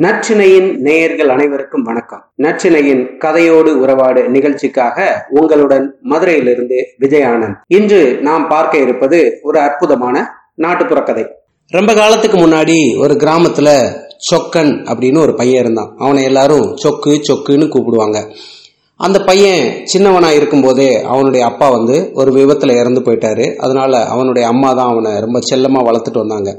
நச்சினையின் நேயர்கள் அனைவருக்கும் வணக்கம். நச்சினையின் கதையோடு உறவாடு நிகழ்ச்சிக்காக உங்களுடன் மதுரையிலிருந்து விஜயானந்த். இன்று நாம் பார்க்க இருப்பது ஒரு அற்புதமான நாட்டுப்புற கதை. ரொம்ப காலத்துக்கு முன்னாடி ஒரு கிராமத்துல சொக்கன் அப்படின்னு ஒரு பையன் இருந்தான். அவனை எல்லாரும் சொக்கு சொக்குன்னு கூப்பிடுவாங்க. அந்த பையன் சின்னவனாக இருக்கும்போதே அவனுடைய அப்பா வந்து ஒரு விபத்தில் இறந்து போயிட்டாரு. அதனால அவனுடைய அம்மா தான் அவனை ரொம்ப செல்லமாக வளர்த்துட்டு வந்தாங்க.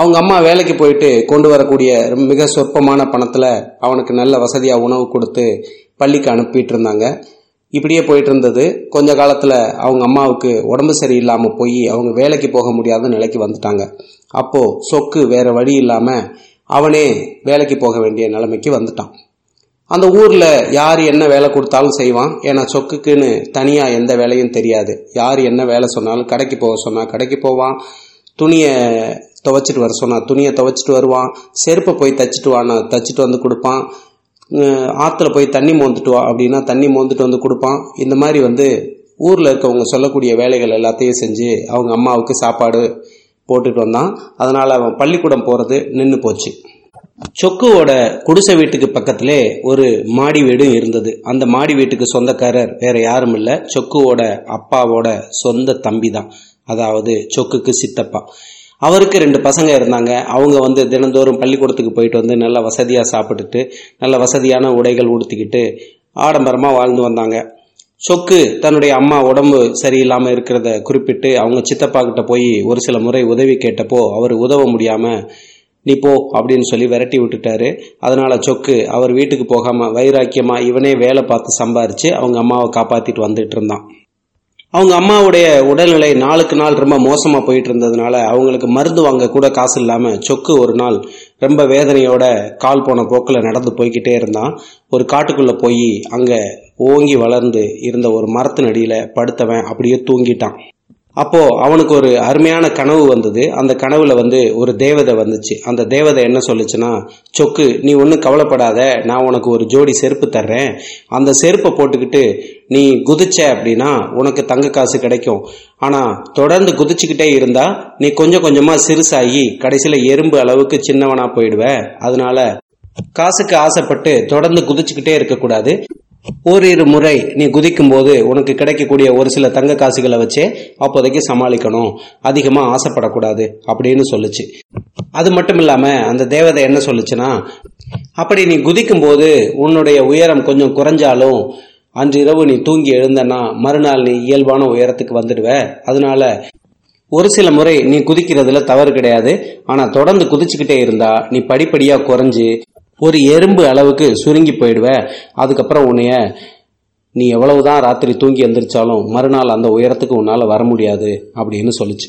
அவங்க அம்மா வேலைக்கு போயிட்டு கொண்டு வரக்கூடிய மிக சொற்பமான பணத்தில் அவனுக்கு நல்ல வசதியாக உணவு கொடுத்து பள்ளிக்கு அனுப்பிட்டு இருந்தாங்க. இப்படியே போயிட்டு இருந்தது. கொஞ்ச காலத்தில் அவங்க அம்மாவுக்கு உடம்பு சரியில்லாமல் போய் அவங்க வேலைக்கு போக முடியாத நிலைக்கு வந்துட்டாங்க. அப்போது சொக்கு வேறு வழி இல்லாமல் அவனே வேலைக்கு போக வேண்டிய நிலைமைக்கு வந்துட்டான். அந்த ஊரில் யார் என்ன வேலை கொடுத்தாலும் செய்வான். ஏன்னா சொக்குக்குன்னு தனியாக எந்த வேலையும் தெரியாது. யார் என்ன வேலை சொன்னாலும் கடைக்கு போக சொன்னால் கடைக்கு போவான். துணியை துவைச்சிட்டு வர சொன்னால் துணியை துவைச்சிட்டு வருவான். செருப்பை போய் தச்சுட்டு வானா தச்சுட்டு வந்து கொடுப்பான். ஆற்றுல போய் தண்ணி மோந்துட்டு வா அப்படின்னா தண்ணி மோந்துட்டு வந்து கொடுப்பான். இந்த மாதிரி வந்து ஊரில் இருக்கவங்க சொல்லக்கூடிய வேலைகள் எல்லாத்தையும் செஞ்சு அவங்க அம்மாவுக்கு சாப்பாடு போட்டுட்டு வந்தான். அதனால் அவன் பள்ளிக்கூடம் போகிறது நின்று போச்சு. சொக்குவோட குடிசை வீட்டுக்கு பக்கத்திலே ஒரு மாடி வீடும் இருந்தது. அந்த மாடி வீட்டுக்கு சொந்தக்காரர் வேற யாரும் இல்ல. சொக்குவோட அப்பாவோட சொந்த தம்பி தான் அதாவது சொக்குக்கு சித்தப்பா. அவருக்கு ரெண்டு பசங்க இருந்தாங்க. அவங்க வந்து தினந்தோறும் பள்ளிக்கூடத்துக்கு போயிட்டு வந்து நல்ல வசதியாக சாப்பிட்டுட்டு நல்ல வசதியான உடைகள் உடுத்திக்கிட்டு ஆடம்பரமாக வாழ்ந்து வந்தாங்க. சொக்கு தன்னுடைய அம்மா உடம்பு சரியில்லாமல் இருக்கிறத குறிப்பிட்டு அவங்க சித்தப்பா கிட்ட போய் ஒரு சில முறை உதவி கேட்டப்போ அவர் உதவ முடியாமல் நீ போ அப்படின்னு சொல்லி விரட்டி விட்டுட்டாரு. அதனால சொக்கு அவர் வீட்டுக்கு போகாம வைராக்கியமா இவனே வேலை பார்த்து சம்பாரிச்சு அவங்க அம்மாவை காப்பாத்திட்டு வந்துட்டு இருந்தான். அவங்க அம்மாவுடைய உடல்நிலை நாளுக்கு நாள் ரொம்ப மோசமா போயிட்டு இருந்ததுனால அவங்களுக்கு மருந்து வாங்க கூட காசு இல்லாம சொக்கு ஒரு நாள் ரொம்ப வேதனையோட கால் போன போக்கில் நடந்து போய்கிட்டே இருந்தான். ஒரு காட்டுக்குள்ள போய் அங்க ஓங்கி வளர்ந்து இருந்த ஒரு மரத்தின் அடியில் படுத்தவன் அப்படியே தூங்கிட்டான். அப்போ அவனுக்கு ஒரு அருமையான கனவு வந்தது. அந்த கனவுல வந்து ஒரு தேவதை வந்துச்சு. அந்த தேவதை என்ன சொல்லுச்சுன்னா சொக்கு நீ ஒன்றும் கவலைப்படாத. நான் உனக்கு ஒரு ஜோடி செருப்பு தர்றேன். அந்த செருப்பை போட்டுக்கிட்டு நீ குதிச்ச அப்படின்னா உனக்கு தங்க காசு கிடைக்கும். ஆனா தொடர்ந்து குதிச்சுக்கிட்டே இருந்தா நீ கொஞ்சம் கொஞ்சமா சிறுசாகி கடைசியில எறும்பு அளவுக்கு சின்னவனா போயிடுவ. அதனால காசுக்கு ஆசைப்பட்டு தொடர்ந்து குதிச்சுக்கிட்டே இருக்கக்கூடாது. ஓரிரு முறை நீ குதிக்கும் போது உனக்கு கிடைக்கக்கூடிய ஒரு சில தங்க காசுகளை வச்சே அப்போதைக்கு சமாளிக்கணும். அதிகமா ஆசைப்படக்கூடாது அப்படின்னு சொல்லுச்சு. அது மட்டும் இல்லாம அந்த தேவதை என்ன சொல்லுச்சுன்னா அப்படி நீ குதிக்கும் போது உன்னுடைய உயரம் கொஞ்சம் குறைஞ்சாலும் அன்று இரவு நீ தூங்கி எழுந்தனா மறுநாள் நீ இயல்பான உயரத்துக்கு வந்துடுவ. அதனால ஒரு சில முறை நீ குதிக்கிறதுல தவறு கிடையாது. ஆனா தொடர்ந்து குதிச்சுக்கிட்டே இருந்தா நீ படிப்படியா குறைஞ்சு ஒரு எறும்பு அளவுக்கு சுருங்கி போயிடுவேன் அதுக்கப்புறம் உன்னைய நீ எவ்வளவுதான் ராத்திரி தூங்கி எந்திரிச்சாலும் மறுநாள் அந்த உயரத்துக்கு உன்னால் வர முடியாது அப்படின்னு சொல்லிச்சு.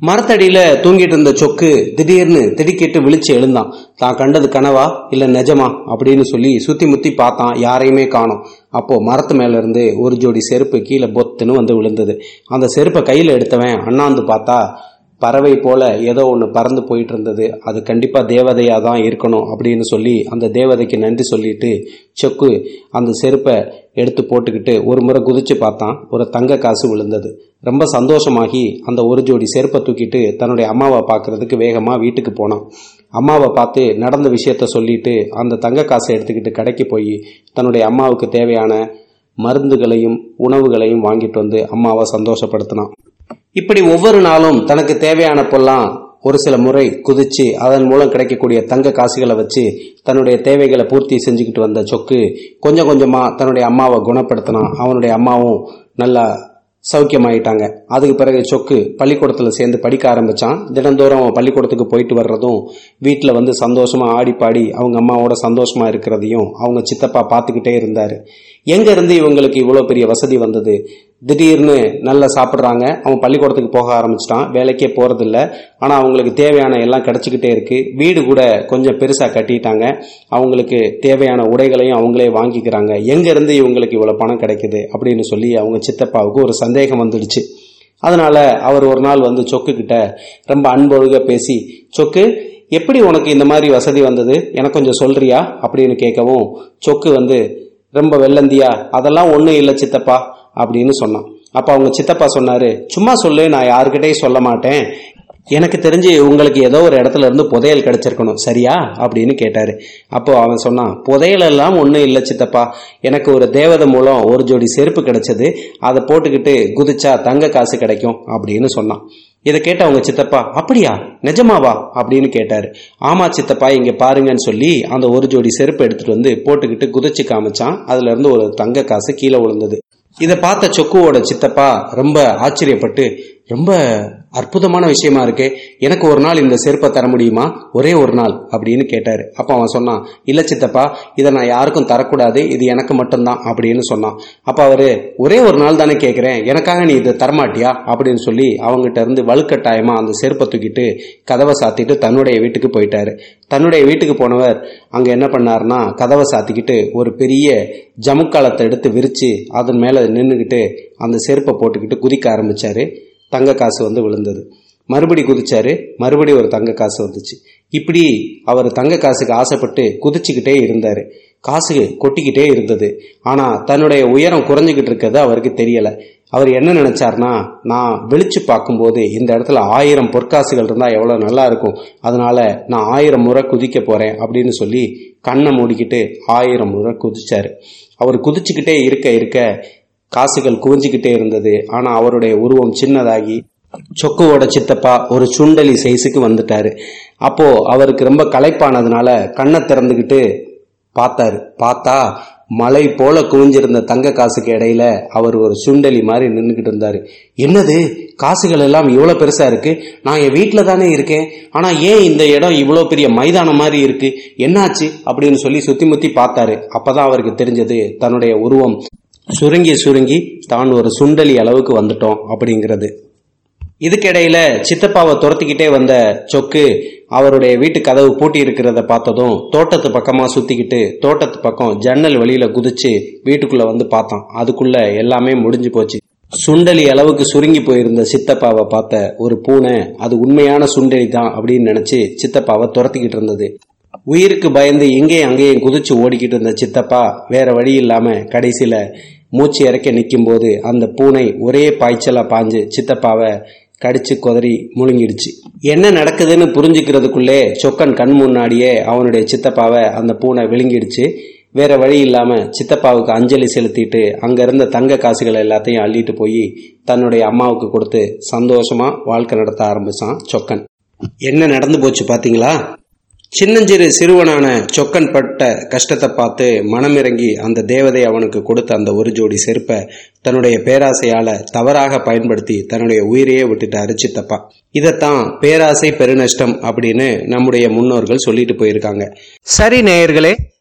மரத்தடியில் தூங்கிட்டு இருந்த சொக்கு திடீர்னு திடுக்கிட்டு விழிச்சு எழுந்தான். தான் கண்டது கனவா இல்லை நிஜமா? அப்படின்னு சொல்லி சுற்றி முத்தி பார்த்தான் யாரையுமே காணும். அப்போது மரத்து மேலேருந்து ஒரு ஜோடி செருப்பு கீழே பொத்துன்னு வந்து விழுந்தது. அந்த செருப்பை கையில் எடுத்தவன் அண்ணாந்து பார்த்தா பறவை போல ஏதோ ஒன்று பறந்து போயிட்டு இருந்தது அது கண்டிப்பாக தேவதையாக தான் இருக்கணும் அப்படின்னு சொல்லி அந்த தேவதைக்கு நன்றி சொல்லிட்டு சொக்கு அந்த செருப்பை எடுத்து போட்டுக்கிட்டு ஒரு முறை குதிச்சு பார்த்தான். ஒரு தங்க காசு விழுந்தது. ரொம்ப சந்தோஷமாகி அந்த ஒரு ஜோடி செருப்பை தூக்கிட்டு தன்னுடைய அம்மாவை பார்க்கறதுக்கு வேகமாக வீட்டுக்கு போனான். அம்மாவை பார்த்து நடந்த விஷயத்த சொல்லிட்டு அந்த தங்க காசை எடுத்துக்கிட்டு கடைக்கு போய் தன்னுடைய அம்மாவுக்கு தேவையான மருந்துகளையும் உணவுகளையும் வாங்கிட்டு வந்து அம்மாவை சந்தோஷப்படுத்தினான். இப்படி ஒவ்வொரு நாளும் தனக்கு தேவையான பொல்லாம் ஒரு சில முறை குதிச்சு அதன் மூலம் கிடைக்கக்கூடிய தங்க காசுகளை வச்சு தன்னுடைய தேவைகளை பூர்த்தி செஞ்சுக்கிட்டு வந்த சொக்கு கொஞ்சம் கொஞ்சமாக தன்னுடைய அம்மாவை குணப்படுத்தினான் அவனுடைய அம்மாவும் நல்லா சௌக்கியமாயிட்டாங்க. அதுக்கு பிறகு சொக்கு பள்ளிக்கூடத்தில் சேர்ந்து படிக்க ஆரம்பித்தான் தினந்தோறும் அவன் பள்ளிக்கூடத்துக்கு போயிட்டு வர்றதும் வீட்டில் வந்து சந்தோஷமாக ஆடி பாடி அவங்க அம்மாவோட சந்தோஷமாக இருக்கிறதையும் அவங்க சித்தப்பா பார்த்துக்கிட்டே இருந்தார். எங்கேருந்து இவங்களுக்கு இவ்வளோ பெரிய வசதி வந்தது? திடீர்னு நல்லா சாப்பிட்றாங்க. அவன் பள்ளிக்கூடத்துக்கு போக ஆரம்பிச்சிட்டான். வேலைக்கே போகிறதில்ல ஆனால் அவங்களுக்கு தேவையான எல்லாம் கிடைச்சிக்கிட்டே இருக்குது வீடு கூட கொஞ்சம் பெருசாக கட்டிட்டாங்க. அவங்களுக்கு தேவையான உடைகளையும் அவங்களே வாங்கிக்கிறாங்க. எங்கேருந்து இவங்களுக்கு இவ்வளோ பணம் கிடைக்குது? அப்படின்னு சொல்லி அவங்க சித்தப்பாவுக்கு ஒரு சந்தேகம் வந்துடுச்சு. அதனால் அவர் ஒரு நாள் வந்து சொக்கு கிட்ட ரொம்ப அன்பொழுக பேசி சொக்கு எப்படி உனக்கு இந்த மாதிரி வசதி வந்தது? எனக்கு கொஞ்சம் சொல்றியா? அப்படின்னு கேட்கவும் சொக்கு வந்து ரொம்ப வெள்ளந்தியா? அதெல்லாம் ஒன்றும் இல்லை சித்தப்பா அப்படின்னு சொன்னான். அப்போ அவங்க சித்தப்பா சொன்னாரு சும்மா சொல்லு நான் யாருக்கிட்டையும் சொல்ல மாட்டேன். எனக்கு தெரிஞ்சு உங்களுக்கு ஏதோ ஒரு இடத்துல இருந்து புதையல் கிடைச்சிருக்கணும். சரியா? அப்படின்னு கேட்டாரு. அப்போ அவன் சொன்னான் புதையல் எல்லாம் ஒன்றும் இல்லை சித்தப்பா. எனக்கு ஒரு தேவதை மூலம் ஒரு ஜோடி செருப்பு கிடைச்சது. அதை போட்டுக்கிட்டு குதிச்சா தங்க காசு கிடைக்கும் அப்படின்னு சொன்னான். இதை கேட்ட அவங்க சித்தப்பா அப்படியா? நிஜமாவா? அப்படின்னு கேட்டாரு. ஆமா சித்தப்பா இங்க பாருங்கன்னு சொல்லி அந்த ஒரு ஜோடி செருப்பு எடுத்துட்டு வந்து போட்டுக்கிட்டு குதிச்சு காமிச்சான். அதுல இருந்து ஒரு தங்க காசு கீழே விழுந்தது. இதை பார்த்த சொக்குவோட சித்தப்பா ரொம்ப ஆச்சரியப்பட்டு ரொம்ப அற்புதமான விஷயமா இருக்கு. எனக்கு ஒரு நாள் இந்த செருப்பை தர முடியுமா? ஒரே ஒரு நாள் அப்படின்னு கேட்டாரு. அப்ப அவன் சொன்னான் இல்ல சித்தப்பா இதை நான் யாருக்கும் தரக்கூடாது இது எனக்கு மட்டும்தான் அப்படின்னு சொன்னான். அப்ப அவரு ஒரே ஒரு நாள் தானே கேட்கிறேன் எனக்காக நீ இதை தரமாட்டியா? அப்படின்னு சொல்லி அவங்ககிட்ட இருந்து வலுக்கட்டாயமா அந்த செருப்பை தூக்கிட்டு கதவை சாத்திட்டு தன்னுடைய வீட்டுக்கு போயிட்டாரு. தன்னுடைய வீட்டுக்கு போனவர் அங்க என்ன பண்ணாருன்னா கதவை சாத்திக்கிட்டு ஒரு பெரிய ஜமுக்காலத்தை எடுத்து விரிச்சு அதன் மேல நின்றுக்கிட்டு அந்த செருப்பை போட்டுக்கிட்டு குதிக்க ஆரம்பிச்சாரு. தங்க காசு வந்து விழுந்தது. மறுபடி குதிச்சாரு. மறுபடி ஒரு தங்க காசு வந்துச்சு. இப்படி அவர் தங்க காசுக்கு ஆசைப்பட்டு குதிச்சுக்கிட்டே இருந்தாரு. காசு கொட்டிக்கிட்டே இருந்தது. ஆனா தன்னுடைய உயரம் குறைஞ்சிக்கிட்டு இருக்கிறது அவருக்கு தெரியல. அவர் என்ன நினைச்சார்னா நான் வெளிச்சு பார்க்கும்போது இந்த இடத்துல ஆயிரம் பொற்காசுகள் இருந்தா எவ்வளவு நல்லா இருக்கும். அதனால நான் ஆயிரம் முறை குதிக்க போறேன் அப்படின்னு சொல்லி கண்ணை மூடிக்கிட்டு ஆயிரம் முறை குதிச்சாரு. அவர் குதிச்சுக்கிட்டே இருக்க இருக்க காசுகள் குவிஞ்சுக்கிட்டே இருந்தது. ஆனா அவருடைய உருவம் சின்னதாகி சொக்குவோட சித்தப்பா ஒரு சுண்டலி சைஸுக்கு வந்துட்டாரு. அப்போ அவருக்கு ரொம்ப களைப்பானதுனால கண்ணை திறந்துக்கிட்டு பார்த்தாரு. பார்த்தா மலை போல குவிஞ்சிருந்த தங்க காசுக்கு இடையில அவர் ஒரு சுண்டலி மாதிரி நின்றுக்கிட்டு இருந்தாரு. என்னது? காசுகள் எல்லாம் இவ்வளவு பெருசா இருக்கு? நான் என் வீட்டில் தானே இருக்கேன். ஆனா ஏன் இந்த இடம் இவ்வளவு பெரிய மைதானம் மாதிரி இருக்கு? என்னாச்சு? அப்படின்னு சொல்லி சுத்தி முத்தி பார்த்தாரு. அப்பதான் அவருக்கு தெரிஞ்சது தன்னுடைய உருவம் சுருங்கி சுருங்கி தான் ஒரு சுண்டலி அளவுக்கு வந்துட்டோம் அப்படிங்கிறது. இதுக்கிடையில சித்தப்பாவை துரத்திக்கிட்டே வந்த சொக்கு அவருடைய வீட்டு கதவு பூட்டி இருக்கிறத பார்த்ததும் தோட்டத்து பக்கமா சுத்திக்கிட்டு தோட்டத்து பக்கம் ஜன்னல் வழியில குதிச்சு வீட்டுக்குள்ள வந்து பார்த்தான். அதுக்குள்ள எல்லாமே முடிஞ்சு போச்சு. சுண்டலி அளவுக்கு சுருங்கி போயிருந்த சித்தப்பாவை பார்த்த ஒரு பூனை அது உண்மையான சுண்டலி தான் அப்படின்னு நினைச்சு சித்தப்பாவை துரத்திக்கிட்டு இருந்தது. உயிருக்கு பயந்து இங்கேயும் அங்கேயும் குதிச்சு ஓடிக்கிட்டு இருந்த சித்தப்பா வேற வழி இல்லாம கடைசியில மூச்சு இறக்க நிற்கும் போது அந்த பூனை ஒரே பாய்ச்சலா பாஞ்சு சித்தப்பாவை கடிச்சு குதறி முழுங்கிடுச்சு. என்ன நடக்குதுன்னு புரிஞ்சுக்கிறதுக்குள்ளே சொக்கன் கண் முன்னாடியே அவனுடைய சித்தப்பாவை அந்த பூனை விழுங்கிடுச்சு. வேற வழி இல்லாம சித்தப்பாவுக்கு அஞ்சலி செலுத்திட்டு அங்கே இருந்த தங்க காசுகள் எல்லாத்தையும் அள்ளிட்டு போய் தன்னுடைய அம்மாவுக்கு கொடுத்து சந்தோஷமா வாழ்க்கை நடத்த ஆரம்பிச்சான் சொக்கன். என்ன நடந்து போச்சு பாத்தீங்களா? சின்னஞ்சிறு சிறுவனான சொக்கன் பட்ட கஷ்டத்தை பார்த்து மனமிறங்கி அந்த தேவதை அவனுக்கு கொடுத்த அந்த ஒரு ஜோடி செருப்பை தன்னுடைய பேராசையால தவறாக பயன்படுத்தி தன்னுடைய உயிரையே விட்டுட்டாரு தப்பா இதைத்தான் பேராசை பெருநஷ்டம் அப்படின்னு நம்முடைய முன்னோர்கள் சொல்லிட்டு போயிருக்காங்க. சரி நேயர்களே